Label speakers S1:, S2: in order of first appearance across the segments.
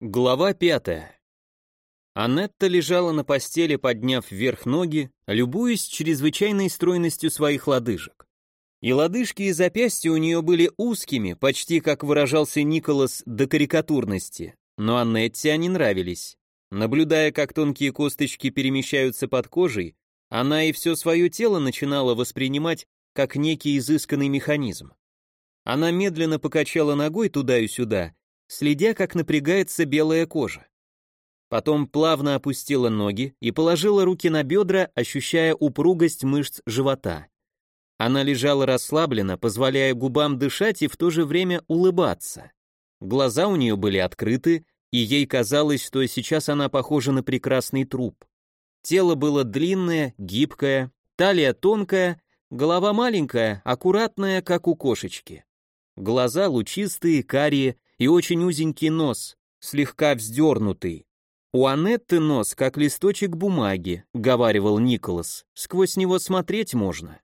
S1: Глава пятая. Анетта лежала на постели, подняв вверх ноги, любуясь чрезвычайной стройностью своих лодыжек. И лодыжки и запястья у нее были узкими, почти как выражался Николас до карикатурности, но Аннетте они нравились. Наблюдая, как тонкие косточки перемещаются под кожей, она и все свое тело начинала воспринимать как некий изысканный механизм. Она медленно покачала ногой туда и сюда, следя, как напрягается белая кожа. Потом плавно опустила ноги и положила руки на бедра, ощущая упругость мышц живота. Она лежала расслабленно, позволяя губам дышать и в то же время улыбаться. Глаза у нее были открыты, и ей казалось, что сейчас она похожа на прекрасный труп. Тело было длинное, гибкое, талия тонкая, голова маленькая, аккуратная, как у кошечки. Глаза лучистые, карие, и очень узенький нос, слегка вздернутый. «У Анетты нос, как листочек бумаги», — говаривал Николас, — «сквозь него смотреть можно».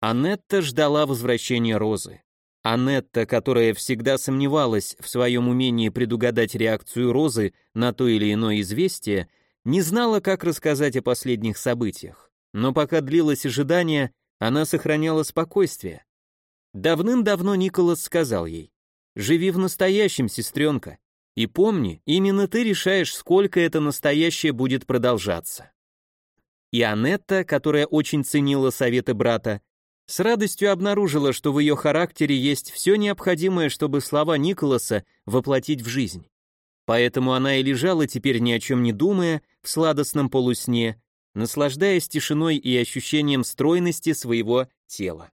S1: Анетта ждала возвращения Розы. Анетта, которая всегда сомневалась в своем умении предугадать реакцию Розы на то или иное известие, не знала, как рассказать о последних событиях. Но пока длилось ожидание, она сохраняла спокойствие. Давным-давно Николас сказал ей, Живи в настоящем, сестренка. И помни, именно ты решаешь, сколько это настоящее будет продолжаться. И Анетта, которая очень ценила советы брата, с радостью обнаружила, что в ее характере есть все необходимое, чтобы слова Николаса воплотить в жизнь. Поэтому она и лежала теперь ни о чем не думая, в сладостном полусне, наслаждаясь тишиной и ощущением стройности своего тела.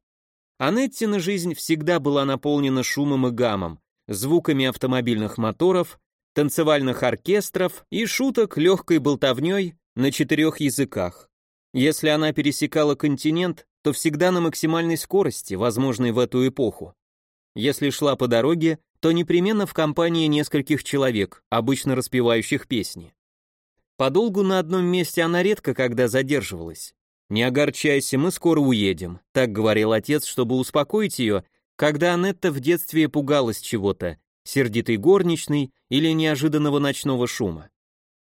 S1: Анеттина жизнь всегда была наполнена шумом и гамом, звуками автомобильных моторов, танцевальных оркестров и шуток легкой болтовней на четырех языках. Если она пересекала континент, то всегда на максимальной скорости, возможной в эту эпоху. Если шла по дороге, то непременно в компании нескольких человек, обычно распевающих песни. Подолгу на одном месте она редко когда задерживалась. «Не огорчайся, мы скоро уедем», — так говорил отец, чтобы успокоить ее, когда Анетта в детстве пугалась чего-то, сердитой горничной или неожиданного ночного шума.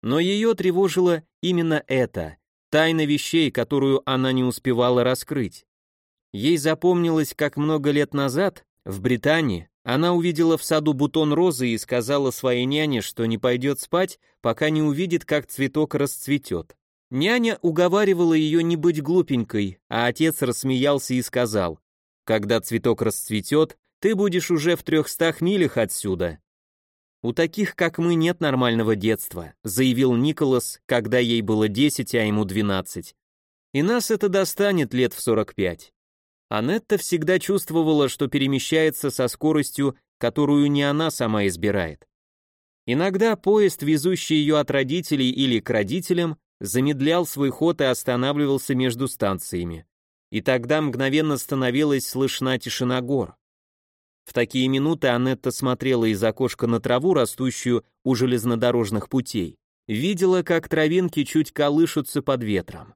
S1: Но ее тревожило именно это, тайна вещей, которую она не успевала раскрыть. Ей запомнилось, как много лет назад, в Британии, она увидела в саду бутон розы и сказала своей няне, что не пойдет спать, пока не увидит, как цветок расцветет. Няня уговаривала ее не быть глупенькой, а отец рассмеялся и сказал, «Когда цветок расцветет, ты будешь уже в трехстах милях отсюда». «У таких, как мы, нет нормального детства», заявил Николас, когда ей было 10, а ему 12. «И нас это достанет лет в 45». Анетта всегда чувствовала, что перемещается со скоростью, которую не она сама избирает. Иногда поезд, везущий ее от родителей или к родителям, замедлял свой ход и останавливался между станциями. И тогда мгновенно становилась слышна тишина гор. В такие минуты Анетта смотрела из окошка на траву, растущую у железнодорожных путей. Видела, как травинки чуть колышутся под ветром.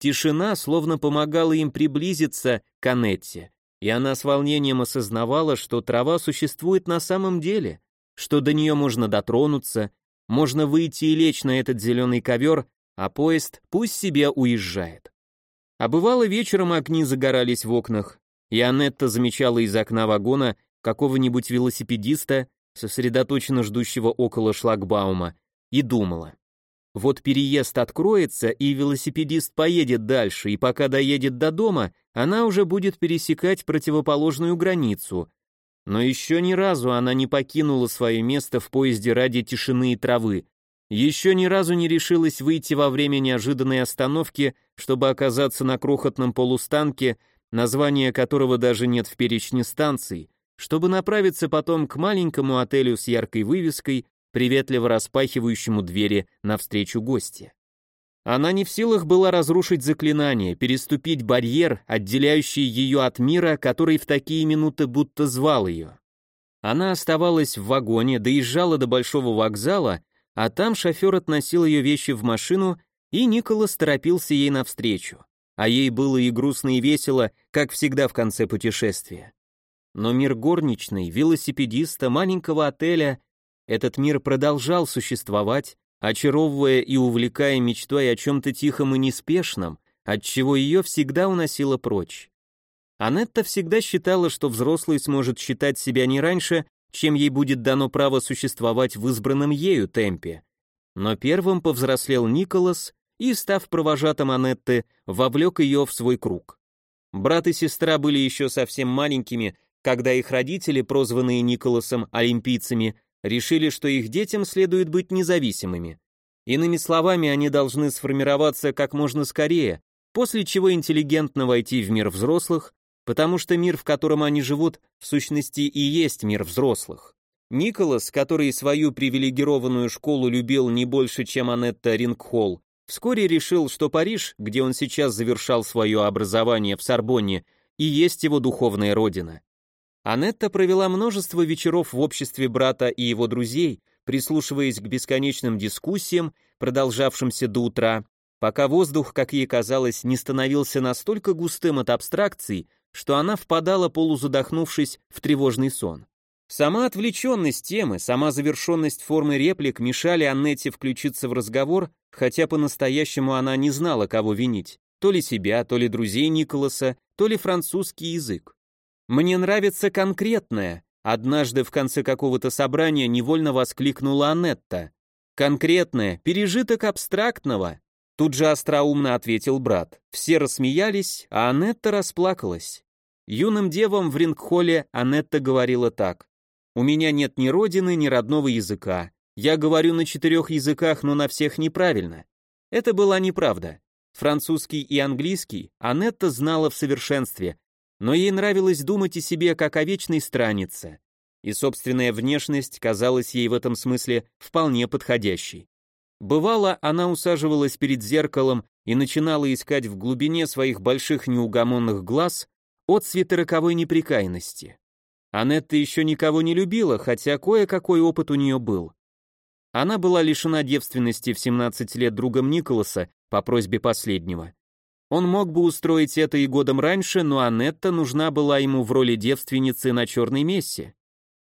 S1: Тишина словно помогала им приблизиться к Анетте, и она с волнением осознавала, что трава существует на самом деле, что до нее можно дотронуться, можно выйти и лечь на этот зеленый ковер а поезд пусть себе уезжает. А бывало вечером огни загорались в окнах, и Анетта замечала из окна вагона какого-нибудь велосипедиста, сосредоточенно ждущего около шлагбаума, и думала. Вот переезд откроется, и велосипедист поедет дальше, и пока доедет до дома, она уже будет пересекать противоположную границу. Но еще ни разу она не покинула свое место в поезде ради тишины и травы, еще ни разу не решилась выйти во время неожиданной остановки, чтобы оказаться на крохотном полустанке, название которого даже нет в перечне станций, чтобы направиться потом к маленькому отелю с яркой вывеской, приветливо распахивающему двери навстречу гости. Она не в силах была разрушить заклинание, переступить барьер, отделяющий ее от мира, который в такие минуты будто звал ее. Она оставалась в вагоне, доезжала до большого вокзала а там шофер относил ее вещи в машину, и Николас торопился ей навстречу. А ей было и грустно, и весело, как всегда в конце путешествия. Но мир горничной, велосипедиста, маленького отеля этот мир продолжал существовать, очаровывая и увлекая мечтой о чем-то тихом и неспешном, отчего ее всегда уносило прочь. Анетта всегда считала, что взрослый сможет считать себя не раньше, чем ей будет дано право существовать в избранном ею темпе. Но первым повзрослел Николас и, став провожатым Анетты, вовлек ее в свой круг. Брат и сестра были еще совсем маленькими, когда их родители, прозванные Николасом олимпийцами, решили, что их детям следует быть независимыми. Иными словами, они должны сформироваться как можно скорее, после чего интеллигентно войти в мир взрослых, потому что мир, в котором они живут, в сущности и есть мир взрослых. Николас, который свою привилегированную школу любил не больше, чем Анетта Рингхолл, вскоре решил, что Париж, где он сейчас завершал свое образование в Сорбонне, и есть его духовная родина. Анетта провела множество вечеров в обществе брата и его друзей, прислушиваясь к бесконечным дискуссиям, продолжавшимся до утра, пока воздух, как ей казалось, не становился настолько густым от абстракций, что она впадала, полузадохнувшись, в тревожный сон. Сама отвлеченность темы, сама завершенность формы реплик мешали Аннете включиться в разговор, хотя по-настоящему она не знала, кого винить, то ли себя, то ли друзей Николаса, то ли французский язык. «Мне нравится конкретное», однажды в конце какого-то собрания невольно воскликнула Аннетта. «Конкретное, пережиток абстрактного», Тут же остроумно ответил брат. Все рассмеялись, а Анетта расплакалась. Юным девам в Рингхолле Анетта говорила так. «У меня нет ни родины, ни родного языка. Я говорю на четырех языках, но на всех неправильно». Это была неправда. Французский и английский Анетта знала в совершенстве, но ей нравилось думать о себе как о вечной странице, и собственная внешность казалась ей в этом смысле вполне подходящей. Бывало, она усаживалась перед зеркалом и начинала искать в глубине своих больших неугомонных глаз отцветы роковой неприкаянности. Анетта еще никого не любила, хотя кое-какой опыт у нее был. Она была лишена девственности в 17 лет другом Николаса по просьбе последнего. Он мог бы устроить это и годом раньше, но Анетта нужна была ему в роли девственницы на черной мессе.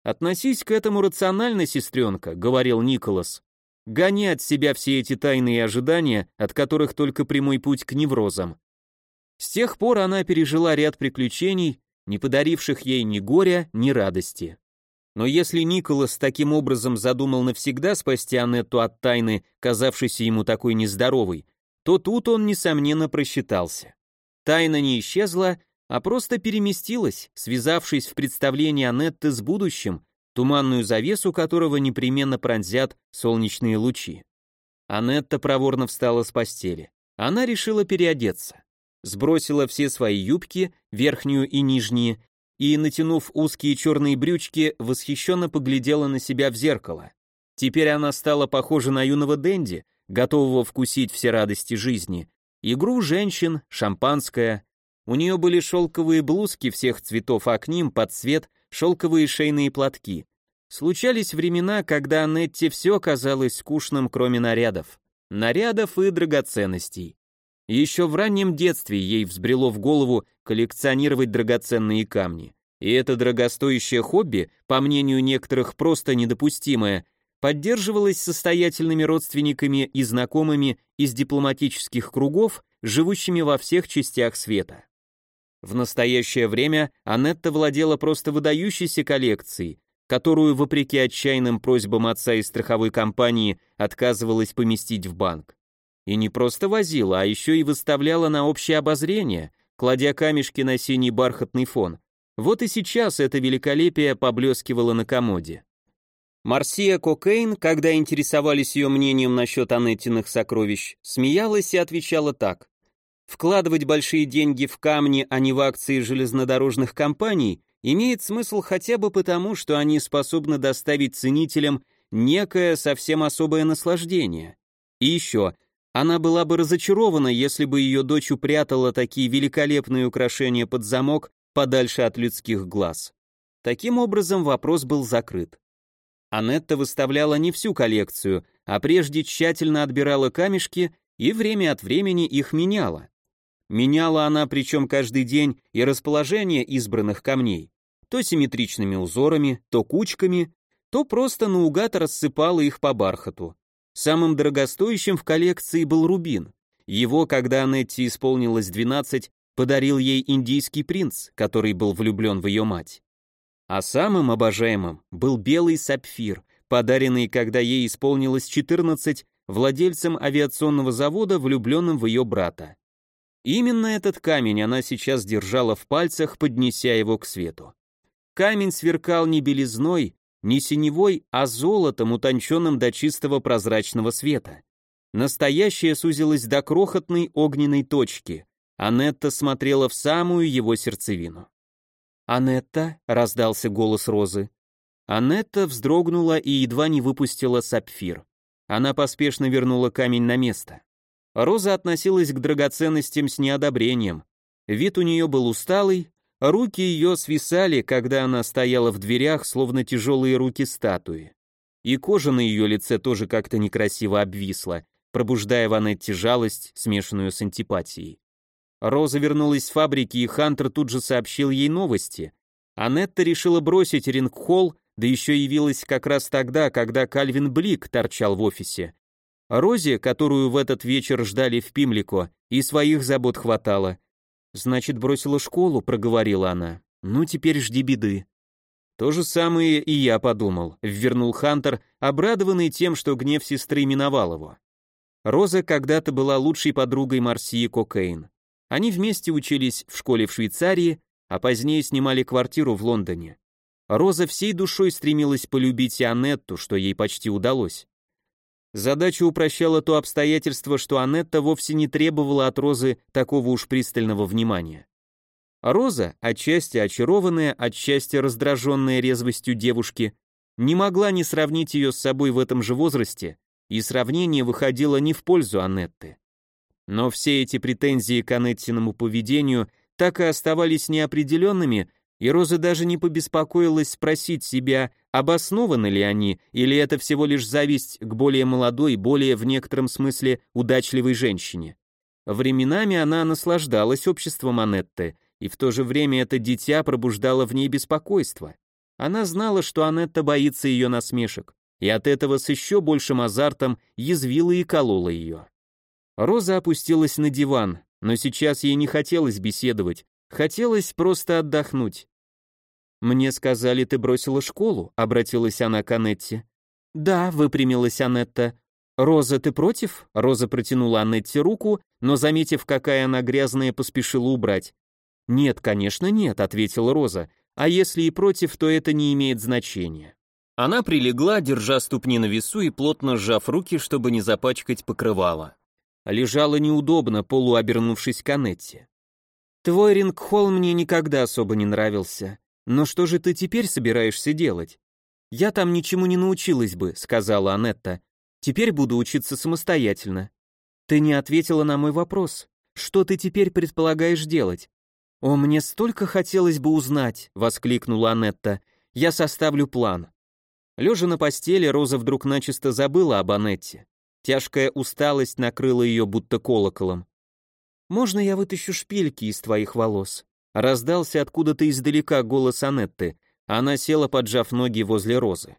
S1: «Относись к этому рационально, сестренка», — говорил Николас. Гони от себя все эти тайные ожидания, от которых только прямой путь к неврозам. С тех пор она пережила ряд приключений, не подаривших ей ни горя, ни радости. Но если Николас таким образом задумал навсегда спасти Анетту от тайны, казавшейся ему такой нездоровой, то тут он, несомненно, просчитался. Тайна не исчезла, а просто переместилась, связавшись в представлении Анетты с будущим, туманную завесу которого непременно пронзят солнечные лучи. Анетта проворно встала с постели. Она решила переодеться. Сбросила все свои юбки, верхнюю и нижние, и, натянув узкие черные брючки, восхищенно поглядела на себя в зеркало. Теперь она стала похожа на юного Дэнди, готового вкусить все радости жизни. Игру женщин, шампанское. У нее были шелковые блузки всех цветов, а к ним под цвет шелковые шейные платки. Случались времена, когда Анетте все казалось скучным, кроме нарядов. Нарядов и драгоценностей. Еще в раннем детстве ей взбрело в голову коллекционировать драгоценные камни. И это дорогостоящее хобби, по мнению некоторых просто недопустимое, поддерживалось состоятельными родственниками и знакомыми из дипломатических кругов, живущими во всех частях света. В настоящее время Анетта владела просто выдающейся коллекцией, которую, вопреки отчаянным просьбам отца из страховой компании, отказывалась поместить в банк. И не просто возила, а еще и выставляла на общее обозрение, кладя камешки на синий бархатный фон. Вот и сейчас это великолепие поблескивало на комоде. Марсия Кокейн, когда интересовались ее мнением насчет Анеттиных сокровищ, смеялась и отвечала так. Вкладывать большие деньги в камни, а не в акции железнодорожных компаний, имеет смысл хотя бы потому, что они способны доставить ценителям некое совсем особое наслаждение. И еще, она была бы разочарована, если бы ее дочь упрятала такие великолепные украшения под замок подальше от людских глаз. Таким образом, вопрос был закрыт. Анетта выставляла не всю коллекцию, а прежде тщательно отбирала камешки и время от времени их меняла. Меняла она причем каждый день и расположение избранных камней, то симметричными узорами, то кучками, то просто наугад рассыпала их по бархату. Самым дорогостоящим в коллекции был рубин. Его, когда Анетте исполнилось 12, подарил ей индийский принц, который был влюблен в ее мать. А самым обожаемым был белый сапфир, подаренный, когда ей исполнилось 14, владельцем авиационного завода, влюбленным в ее брата. Именно этот камень она сейчас держала в пальцах, поднеся его к свету. Камень сверкал не белизной, не синевой, а золотом, утонченным до чистого прозрачного света. Настоящее сузилось до крохотной огненной точки. Анетта смотрела в самую его сердцевину. «Анетта», — раздался голос Розы. Анетта вздрогнула и едва не выпустила сапфир. Она поспешно вернула камень на место. Роза относилась к драгоценностям с неодобрением. Вид у нее был усталый, руки ее свисали, когда она стояла в дверях, словно тяжелые руки статуи. И кожа на ее лице тоже как-то некрасиво обвисла, пробуждая в Анетте жалость, смешанную с антипатией. Роза вернулась с фабрики, и Хантер тут же сообщил ей новости. Анетта решила бросить Рингхолл, да еще явилась как раз тогда, когда Кальвин Блик торчал в офисе. Розе, которую в этот вечер ждали в Пимлико, и своих забот хватало. «Значит, бросила школу», — проговорила она. «Ну, теперь жди беды». То же самое и я подумал, ввернул Хантер, обрадованный тем, что гнев сестры миновал его. Роза когда-то была лучшей подругой Марсии Кокейн. Они вместе учились в школе в Швейцарии, а позднее снимали квартиру в Лондоне. Роза всей душой стремилась полюбить Анетту, что ей почти удалось. Задачу упрощало то обстоятельство, что Анетта вовсе не требовала от Розы такого уж пристального внимания. Роза, отчасти очарованная, отчасти раздраженная резвостью девушки, не могла не сравнить ее с собой в этом же возрасте, и сравнение выходило не в пользу Анетты. Но все эти претензии к Анеттиному поведению так и оставались неопределенными, и Роза даже не побеспокоилась спросить себя, обоснованы ли они, или это всего лишь зависть к более молодой, более в некотором смысле удачливой женщине. Временами она наслаждалась обществом Анетты, и в то же время это дитя пробуждало в ней беспокойство. Она знала, что Анетта боится ее насмешек, и от этого с еще большим азартом язвила и колола ее. Роза опустилась на диван, но сейчас ей не хотелось беседовать, хотелось просто отдохнуть. «Мне сказали, ты бросила школу», — обратилась она к Анетте. «Да», — выпрямилась Анетта. «Роза, ты против?» Роза протянула Анетте руку, но, заметив, какая она грязная, поспешила убрать. «Нет, конечно, нет», — ответила Роза. «А если и против, то это не имеет значения». Она прилегла, держа ступни на весу и плотно сжав руки, чтобы не запачкать покрывало лежала неудобно, полуобернувшись к Анетте. «Твой рингхолл мне никогда особо не нравился. Но что же ты теперь собираешься делать?» «Я там ничему не научилась бы», — сказала Анетта. «Теперь буду учиться самостоятельно». «Ты не ответила на мой вопрос. Что ты теперь предполагаешь делать?» «О, мне столько хотелось бы узнать», — воскликнула Анетта. «Я составлю план». Лежа на постели, Роза вдруг начисто забыла об Анетте. Тяжкая усталость накрыла ее будто колоколом. «Можно я вытащу шпильки из твоих волос?» Раздался откуда-то издалека голос Анетты. Она села, поджав ноги возле Розы.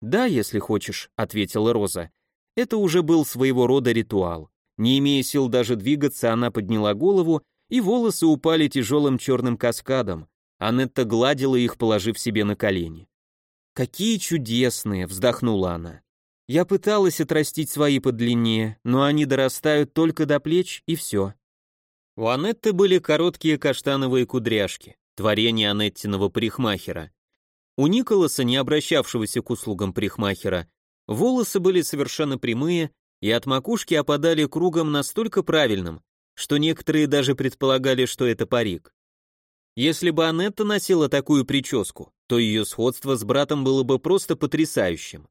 S1: «Да, если хочешь», — ответила Роза. Это уже был своего рода ритуал. Не имея сил даже двигаться, она подняла голову, и волосы упали тяжелым черным каскадом. Анетта гладила их, положив себе на колени. «Какие чудесные!» — вздохнула она. Я пыталась отрастить свои подлиннее, но они дорастают только до плеч и все. У Анетты были короткие каштановые кудряшки, творение Анеттиного парикмахера. У Николаса, не обращавшегося к услугам парикмахера, волосы были совершенно прямые и от макушки опадали кругом настолько правильным, что некоторые даже предполагали, что это парик. Если бы Анетта носила такую прическу, то ее сходство с братом было бы просто потрясающим.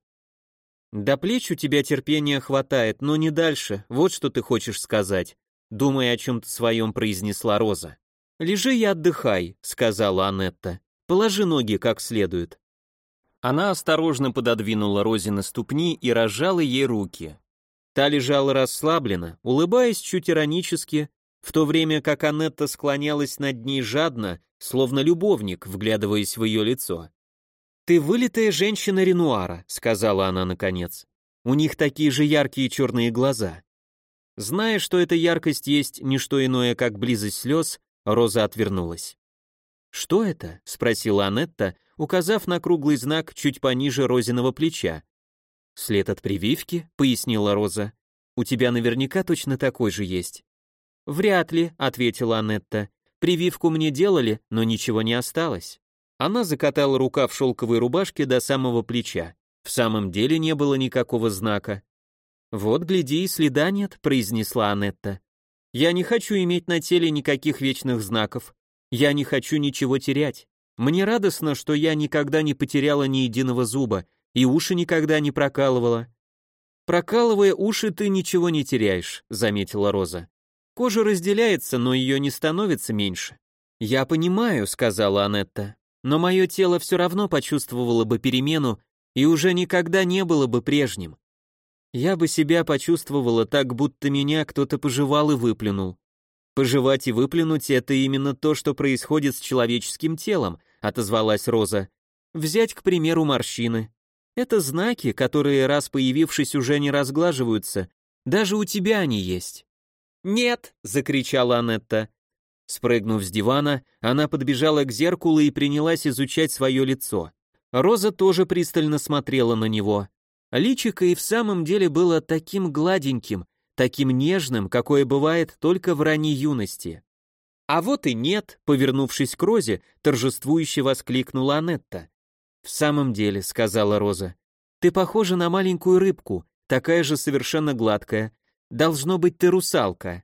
S1: До плеч у тебя терпения хватает, но не дальше, вот что ты хочешь сказать, думая о чем-то своем, произнесла Роза. Лежи и отдыхай, сказала Анетта. Положи ноги как следует. Она осторожно пододвинула Розе на ступни и разжала ей руки. Та лежала расслабленно, улыбаясь чуть иронически, в то время как Анетта склонялась над ней жадно, словно любовник, вглядываясь в ее лицо. «Ты вылитая женщина Ренуара», — сказала она наконец. «У них такие же яркие черные глаза». Зная, что эта яркость есть не что иное, как близость слез, Роза отвернулась. «Что это?» — спросила Анетта, указав на круглый знак чуть пониже Розиного плеча. «След от прививки», — пояснила Роза. «У тебя наверняка точно такой же есть». «Вряд ли», — ответила Анетта. «Прививку мне делали, но ничего не осталось». Она закатала рука в шелковой рубашке до самого плеча. В самом деле не было никакого знака. «Вот, гляди, и следа нет», — произнесла Анетта. «Я не хочу иметь на теле никаких вечных знаков. Я не хочу ничего терять. Мне радостно, что я никогда не потеряла ни единого зуба и уши никогда не прокалывала». «Прокалывая уши, ты ничего не теряешь», — заметила Роза. «Кожа разделяется, но ее не становится меньше». «Я понимаю», — сказала Анетта, «но мое тело все равно почувствовало бы перемену и уже никогда не было бы прежним. Я бы себя почувствовала так, будто меня кто-то пожевал и выплюнул. Пожевать и выплюнуть — это именно то, что происходит с человеческим телом, отозвалась Роза. Взять, к примеру, морщины. Это знаки, которые, раз появившись, уже не разглаживаются. Даже у тебя они есть. «Нет!» — закричала Анетта. Спрыгнув с дивана, она подбежала к зеркалу и принялась изучать свое лицо. Роза тоже пристально смотрела на него. Личико и в самом деле было таким гладеньким, таким нежным, какое бывает только в ранней юности. «А вот и нет», — повернувшись к Розе, торжествующе воскликнула Анетта. «В самом деле», — сказала Роза, — «ты похожа на маленькую рыбку, такая же совершенно гладкая. Должно быть, ты русалка».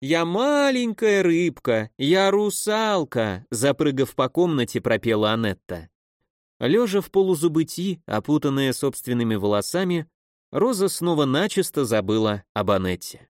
S1: «Я маленькая рыбка, я русалка», — запрыгав по комнате, пропела Анетта. Лежа в полузабытии, опутанная собственными волосами, Роза снова начисто забыла об Анетте.